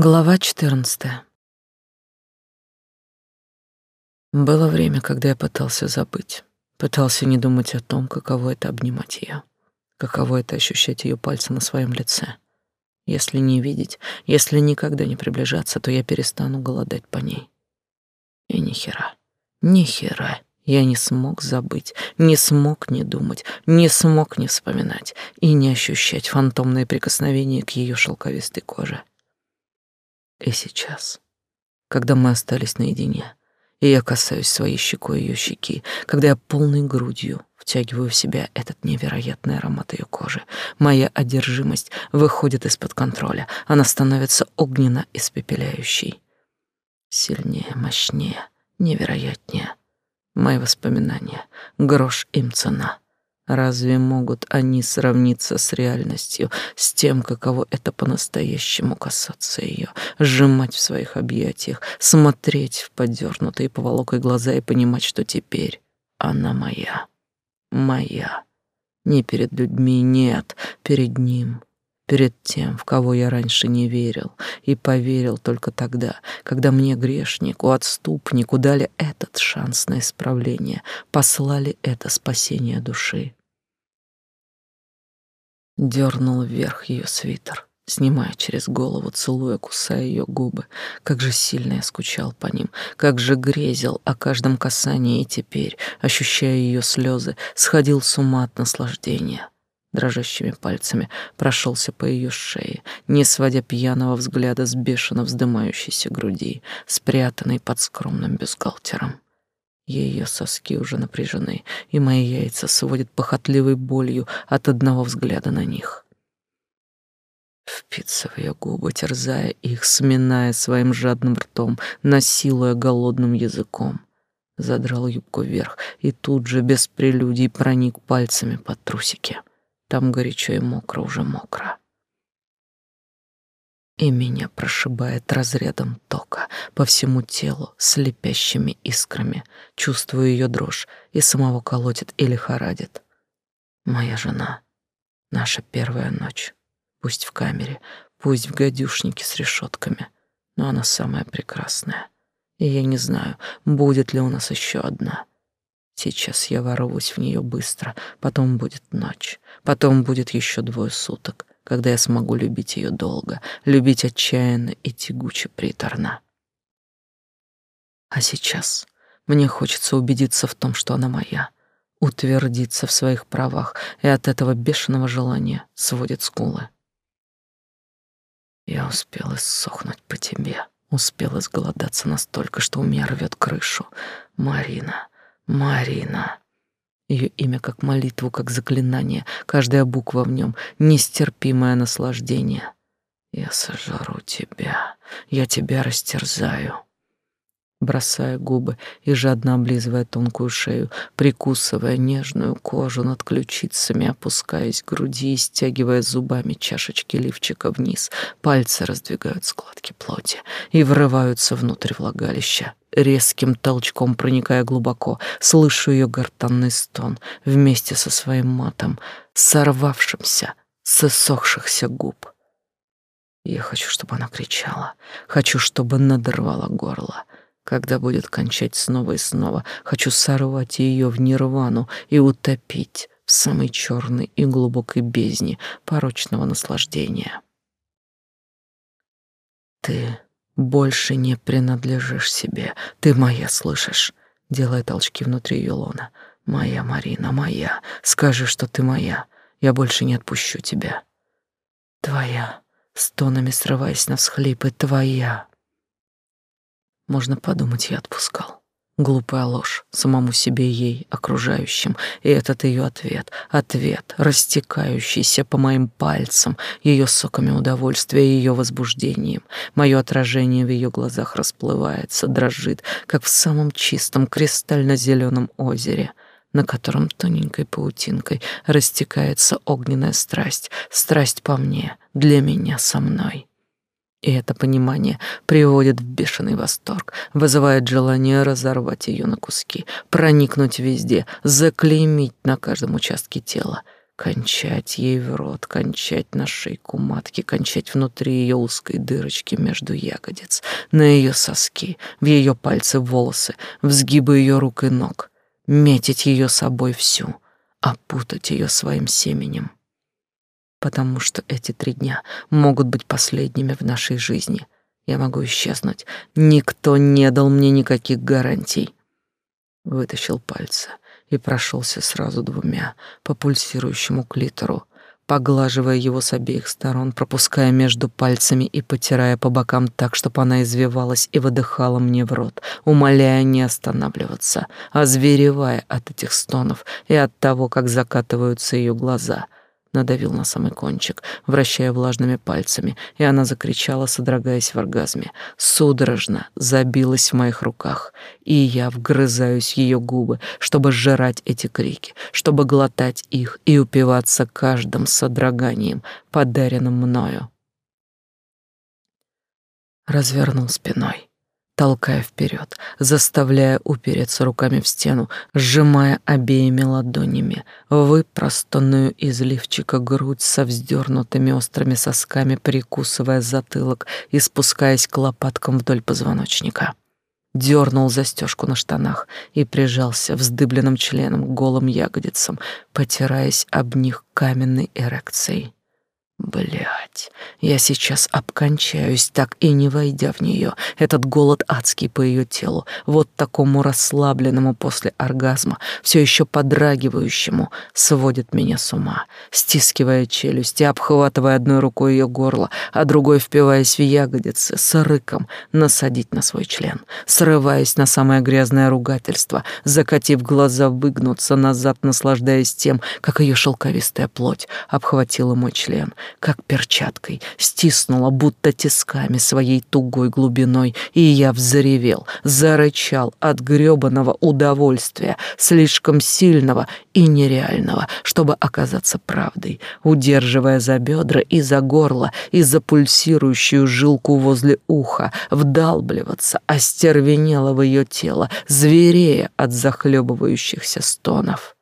Глава 14. Было время, когда я пытался забыть, пытался не думать о том, каково это обнимать ее, каково это ощущать ее пальцы на своем лице. Если не видеть, если никогда не приближаться, то я перестану голодать по ней. И ни хера, ни хера я не смог забыть, не смог не думать, не смог не вспоминать и не ощущать фантомные прикосновения к ее шелковистой коже. И сейчас, когда мы остались наедине, и я касаюсь своей щекой ее щеки, когда я полной грудью втягиваю в себя этот невероятный аромат ее кожи, моя одержимость выходит из-под контроля, она становится огненно-испепеляющей. Сильнее, мощнее, невероятнее. Мои воспоминания, грош им цена — Разве могут они сравниться с реальностью, с тем, каково это по-настоящему касаться ее, сжимать в своих объятиях, смотреть в подернутые поволокой глаза и понимать, что теперь она моя, моя. Не перед людьми, нет, перед ним, перед тем, в кого я раньше не верил, и поверил только тогда, когда мне, грешнику, отступнику, дали этот шанс на исправление, послали это спасение души. Дернул вверх ее свитер, снимая через голову, целуя, кусая ее губы. Как же сильно я скучал по ним, как же грезил о каждом касании, и теперь, ощущая ее слезы, сходил с ума от наслаждения дрожащими пальцами прошелся по ее шее, не сводя пьяного взгляда с бешено вздымающейся груди, спрятанной под скромным бюстгальтером. Ее соски уже напряжены, и мои яйца сводят похотливой болью от одного взгляда на них. Впиться в ее губы, терзая их, сминая своим жадным ртом, насилуя голодным языком. Задрал юбку вверх и тут же без прелюдий проник пальцами под трусики. Там горячо и мокро, уже мокро и меня прошибает разрядом тока по всему телу слепящими искрами. Чувствую ее дрожь и самого колотит и лихорадит. Моя жена, наша первая ночь. Пусть в камере, пусть в гадюшнике с решетками, но она самая прекрасная. И я не знаю, будет ли у нас еще одна. Сейчас я ворвусь в нее быстро, потом будет ночь, потом будет еще двое суток, когда я смогу любить ее долго, любить отчаянно и тягуче приторно. А сейчас мне хочется убедиться в том, что она моя, утвердиться в своих правах, и от этого бешеного желания сводит скулы. Я успел иссохнуть по тебе, успел изголодаться настолько, что у меня рвет крышу. Марина, Марина. Ее имя как молитву, как заклинание, каждая буква в нем — нестерпимое наслаждение. Я сожру тебя, я тебя растерзаю. Бросая губы и жадно облизывая тонкую шею, прикусывая нежную кожу над ключицами, опускаясь к груди и стягивая зубами чашечки лифчика вниз, пальцы раздвигают складки плоти и врываются внутрь влагалища резким толчком проникая глубоко, слышу ее гортанный стон вместе со своим матом, сорвавшимся с иссохшихся губ. Я хочу, чтобы она кричала, хочу, чтобы надорвала горло. Когда будет кончать снова и снова, хочу сорвать ее в нирвану и утопить в самой черной и глубокой бездне порочного наслаждения. Ты больше не принадлежишь себе. Ты моя, слышишь? Делая толчки внутри ее. Моя Марина, моя. Скажи, что ты моя. Я больше не отпущу тебя. Твоя. Стонами срываясь на всхлипы. Твоя. Можно подумать, я отпускал. Глупая ложь самому себе ей, окружающим, и этот ее ответ, ответ, растекающийся по моим пальцам, ее соками удовольствия и ее возбуждением. Мое отражение в ее глазах расплывается, дрожит, как в самом чистом кристально-зеленом озере, на котором тоненькой паутинкой растекается огненная страсть, страсть по мне, для меня, со мной. И это понимание приводит в бешеный восторг, вызывает желание разорвать ее на куски, проникнуть везде, заклеймить на каждом участке тела. кончать ей в рот, кончать на шейку матки, кончать внутри ее узкой дырочки между ягодиц, на ее соски, в ее пальцы волосы, в сгибы ее рук и ног, метить ее собой всю, опутать ее своим семенем. Потому что эти три дня могут быть последними в нашей жизни. Я могу исчезнуть. Никто не дал мне никаких гарантий. Вытащил пальцы — и прошелся сразу двумя по пульсирующему клитору, поглаживая его с обеих сторон, пропуская между пальцами и потирая по бокам так, чтобы она извивалась и выдыхала мне в рот, умоляя не останавливаться, озверевая от этих стонов и от того, как закатываются ее глаза — надавил на самый кончик, вращая влажными пальцами, и она закричала, содрогаясь в оргазме. Судорожно забилась в моих руках, и я вгрызаюсь в ее губы, чтобы сжирать эти крики, чтобы глотать их и упиваться каждым содроганием, подаренным мною. Развернул спиной толкая вперед, заставляя упереться руками в стену, сжимая обеими ладонями выпростанную из лифчика грудь со вздернутыми острыми сосками, прикусывая затылок и спускаясь к лопаткам вдоль позвоночника. Дернул застежку на штанах и прижался вздыбленным членом к голым ягодицам, потираясь об них каменной эрекцией. Блять, я сейчас обкончаюсь, так и не войдя в нее. Этот голод адский по ее телу, вот такому расслабленному после оргазма, все еще подрагивающему, сводит меня с ума, стискивая челюсть и обхватывая одной рукой ее горло, а другой впиваясь в ягодицы, с рыком насадить на свой член, срываясь на самое грязное ругательство, закатив глаза, выгнуться назад, наслаждаясь тем, как ее шелковистая плоть обхватила мой член — как перчаткой, стиснула будто тисками своей тугой глубиной, и я взревел, зарычал от грёбаного удовольствия, слишком сильного и нереального, чтобы оказаться правдой, удерживая за бедра и за горло, и за пульсирующую жилку возле уха, вдалбливаться, остервенело в ее тело, зверея от захлебывающихся стонов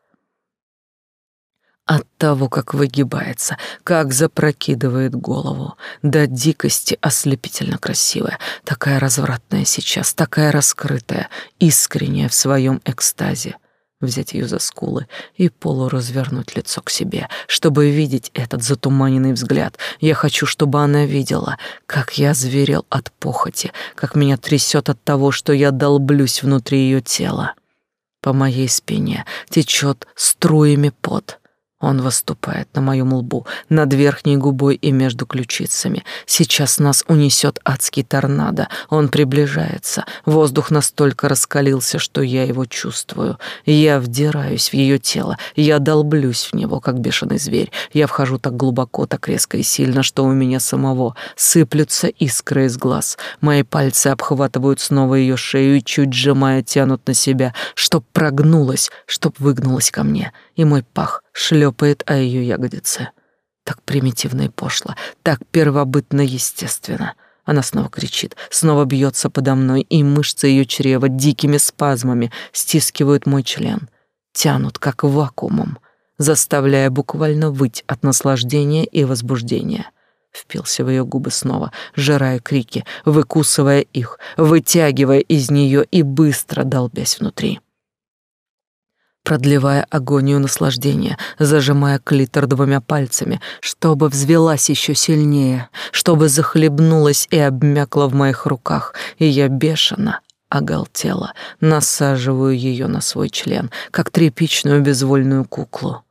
от того, как выгибается, как запрокидывает голову. До дикости ослепительно красивая, такая развратная сейчас, такая раскрытая, искренняя в своем экстазе. Взять ее за скулы и полуразвернуть лицо к себе, чтобы видеть этот затуманенный взгляд. Я хочу, чтобы она видела, как я зверел от похоти, как меня трясет от того, что я долблюсь внутри ее тела. По моей спине течет струями пот — он выступает на моем лбу, над верхней губой и между ключицами. Сейчас нас унесет адский торнадо. Он приближается. Воздух настолько раскалился, что я его чувствую. Я вдираюсь в ее тело. Я долблюсь в него, как бешеный зверь. Я вхожу так глубоко, так резко и сильно, что у меня самого сыплются искры из глаз. Мои пальцы обхватывают снова ее шею и, чуть сжимая, тянут на себя, чтоб прогнулась, чтоб выгнулась ко мне. И мой пах шлепает о ее ягодице. Так примитивно и пошло, так первобытно естественно. Она снова кричит, снова бьется подо мной, и мышцы ее чрева дикими спазмами стискивают мой член, тянут как вакуумом, заставляя буквально выть от наслаждения и возбуждения. Впился в ее губы снова, жирая крики, выкусывая их, вытягивая из нее и быстро долбясь внутри продлевая агонию наслаждения, зажимая клитор двумя пальцами, чтобы взвелась еще сильнее, чтобы захлебнулась и обмякла в моих руках, и я бешено оголтела, насаживаю ее на свой член, как тряпичную безвольную куклу.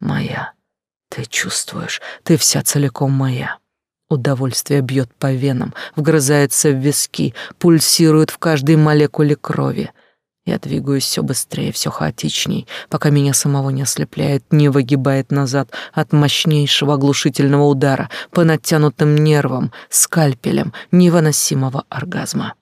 Моя. Ты чувствуешь, ты вся целиком моя. Удовольствие бьет по венам, вгрызается в виски, пульсирует в каждой молекуле крови. Я двигаюсь все быстрее, все хаотичней, пока меня самого не ослепляет, не выгибает назад от мощнейшего оглушительного удара по натянутым нервам, скальпелем невыносимого оргазма.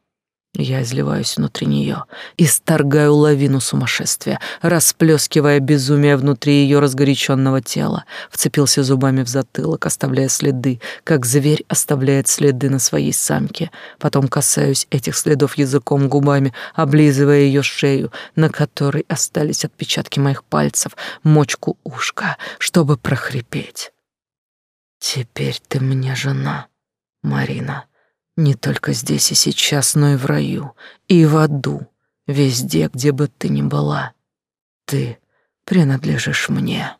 Я изливаюсь внутри нее, исторгаю лавину сумасшествия, расплескивая безумие внутри ее разгоряченного тела, вцепился зубами в затылок, оставляя следы, как зверь оставляет следы на своей самке. Потом касаюсь этих следов языком губами, облизывая ее шею, на которой остались отпечатки моих пальцев, мочку ушка, чтобы прохрипеть. «Теперь ты мне жена, Марина». Не только здесь и сейчас, но и в раю, и в аду, везде, где бы ты ни была. Ты принадлежишь мне.